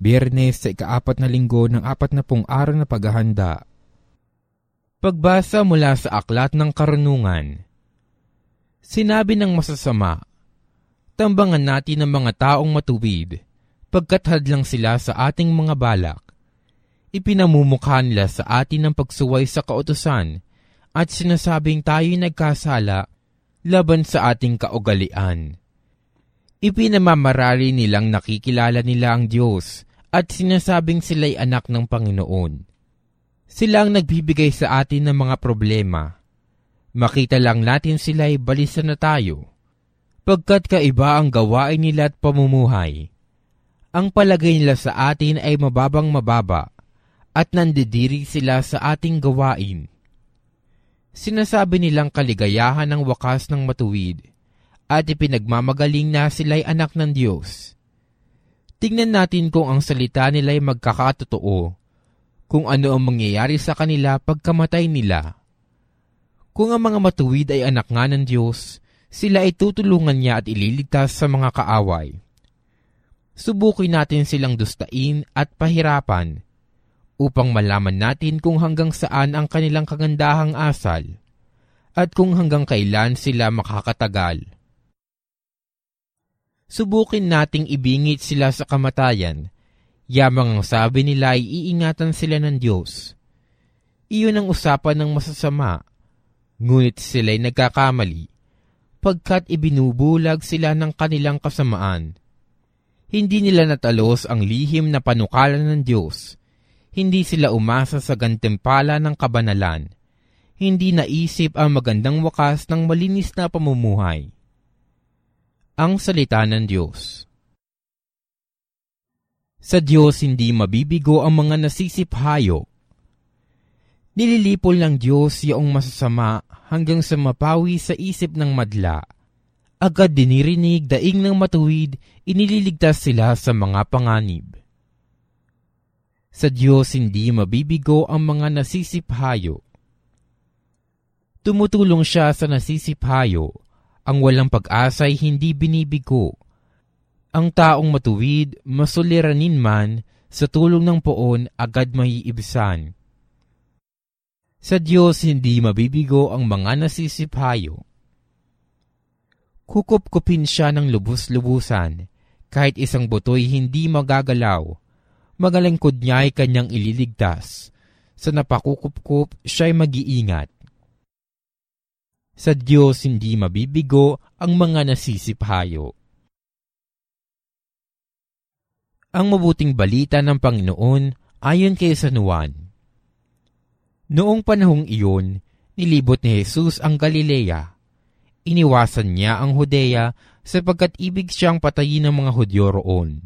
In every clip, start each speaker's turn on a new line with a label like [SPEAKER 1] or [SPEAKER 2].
[SPEAKER 1] Biyernes sa ikaapat na linggo ng apat na pong araw na paghahanda. Pagbasa mula sa Aklat ng Karunungan Sinabi ng masasama, Tambangan natin ang mga taong matuwid, pagkat hadlang sila sa ating mga balak. Ipinamumukha nila sa atin ang pagsuway sa kautusan at sinasabing tayo'y nagkasala laban sa ating kaugalian. Ipinamamarali nilang nakikilala nila ang Diyos at sinasabing sila'y anak ng Panginoon. Sila ang nagbibigay sa atin ng mga problema. Makita lang natin sila'y balisa na tayo. Pagkat kaiba ang gawain nila at pamumuhay. Ang palagay nila sa atin ay mababang mababa at nandidiri sila sa ating gawain. Sinasabi nilang kaligayahan ng wakas ng matuwid at ipinagmamagaling na sila'y anak ng Diyos Tingnan natin kung ang salita nila ay magkakatotoo, kung ano ang mangyayari sa kanila pagkamatay nila. Kung ang mga matuwid ay anak nga ng Diyos, sila ay tutulungan niya at ililigtas sa mga kaaway. Subukin natin silang dustain at pahirapan upang malaman natin kung hanggang saan ang kanilang kagandahang asal at kung hanggang kailan sila makakatagal subukin nating ibingit sila sa kamatayan. Yamang ang sabi nila ay iingatan sila ng Diyos. Iyon ang usapan ng masasama, ngunit sila'y nagkakamali, pagkat ibinubulag sila ng kanilang kasamaan. Hindi nila natalos ang lihim na panukalan ng Diyos. Hindi sila umasa sa gantimpala ng kabanalan. Hindi naisip ang magandang wakas ng malinis na pamumuhay ang salita ng Diyos. Sa Diyos hindi mabibigo ang mga nasisiphayo. Nililipol ng Diyos yung masasama hanggang sa mapawi sa isip ng madla. Agad dinirinig daing ng matuwid, inililigtas sila sa mga panganib. Sa Diyos hindi mabibigo ang mga nasisiphayo. Tumutulong siya sa nasisiphayo ang walang pag-asa ay hindi binibigo. Ang taong matuwid, masuliranin man, sa tulong ng poon agad maiibsan. Sa Diyos hindi mabibigo ang mga nasisiphayo. Kukupkupin siya ng lubos-lubusan, kahit isang buto'y hindi magagalaw. Magalangkod niya ay kanyang ililigtas. Sa napakukupkup, siya'y mag-iingat. Sa Diyos hindi mabibigo ang mga nasisiphayo. Ang mabuting balita ng Panginoon ayon kay San Juan. Noong panahong iyon, nilibot ni Jesus ang Galilea. Iniwasan niya ang Hodea sapagkat ibig siyang patayin ng mga Hudyo roon.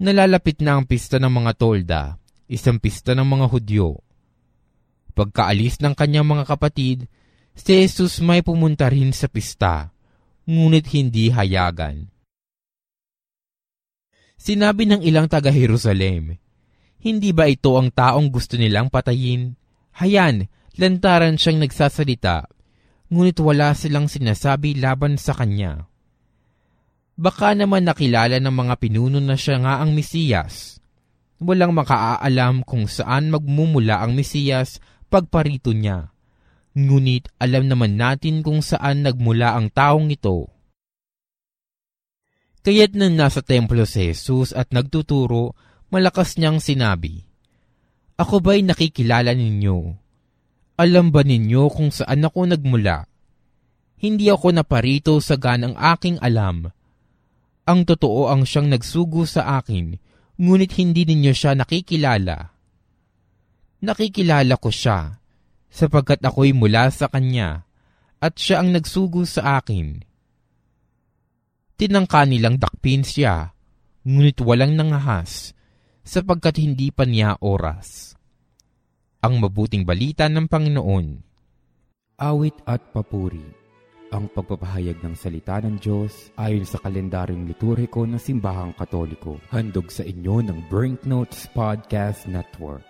[SPEAKER 1] Nalalapit na ang pista ng mga tolda, isang pista ng mga Hudyo. Pagkaalis ng kanyang mga kapatid, Si Jesus may pumunta rin sa pista, ngunit hindi hayagan. Sinabi ng ilang taga-Jerusalem, Hindi ba ito ang taong gusto nilang patayin? Hayan, lantaran siyang nagsasalita, ngunit wala silang sinasabi laban sa kanya. Baka naman nakilala ng mga pinuno na siya nga ang Mesiyas. Walang makaaalam kung saan magmumula ang Mesiyas pagparito niya Ngunit alam naman natin kung saan nagmula ang taong ito. Kaya't nang nasa templo si Jesus at nagtuturo, malakas niyang sinabi, Ako ba'y nakikilala ninyo? Alam ba ninyo kung saan ako nagmula? Hindi ako naparito sa ganang aking alam. Ang totoo ang siyang nagsugo sa akin, ngunit hindi ninyo siya nakikilala. Nakikilala ko siya, sapagkat ako'y mula sa Kanya, at siya ang nagsugo sa akin. Tinangka nilang dakpin siya, ngunit walang nangahas, sapagkat hindi pa niya oras. Ang mabuting balita ng Panginoon.
[SPEAKER 2] Awit at papuri. Ang pagpapahayag ng salita ng Diyos ayon sa kalendaryong liturhiko ng Simbahang Katoliko. Handog sa inyo ng Brinknotes Podcast Network.